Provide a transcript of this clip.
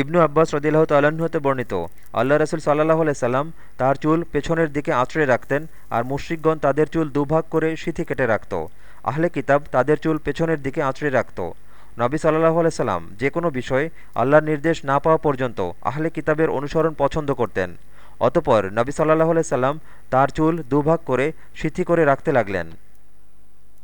ইবনু আব্বাস রদিল্লাহ তাল্লাহতে হতে বর্ণিত আল্লাহ রসুল সাল্লাহ সাল্লাম তার চুল পেছনের দিকে আঁচড়ে রাখতেন আর মুশ্রিকগণ তাদের চুল দুভাগ করে সিথি কেটে রাখত। আহলে কিতাব তাদের চুল পেছনের দিকে আঁচড়ে রাখত। নবী সাল্লাহ সাল্লাম যে কোনো বিষয়ে আল্লাহর নির্দেশ না পাওয়া পর্যন্ত আহলে কিতাবের অনুসরণ পছন্দ করতেন। অতপর নবী সাল্লাহ সাল্লাম তার চুল দুভাগ করে সিথি করে রাখতে লাগলেন।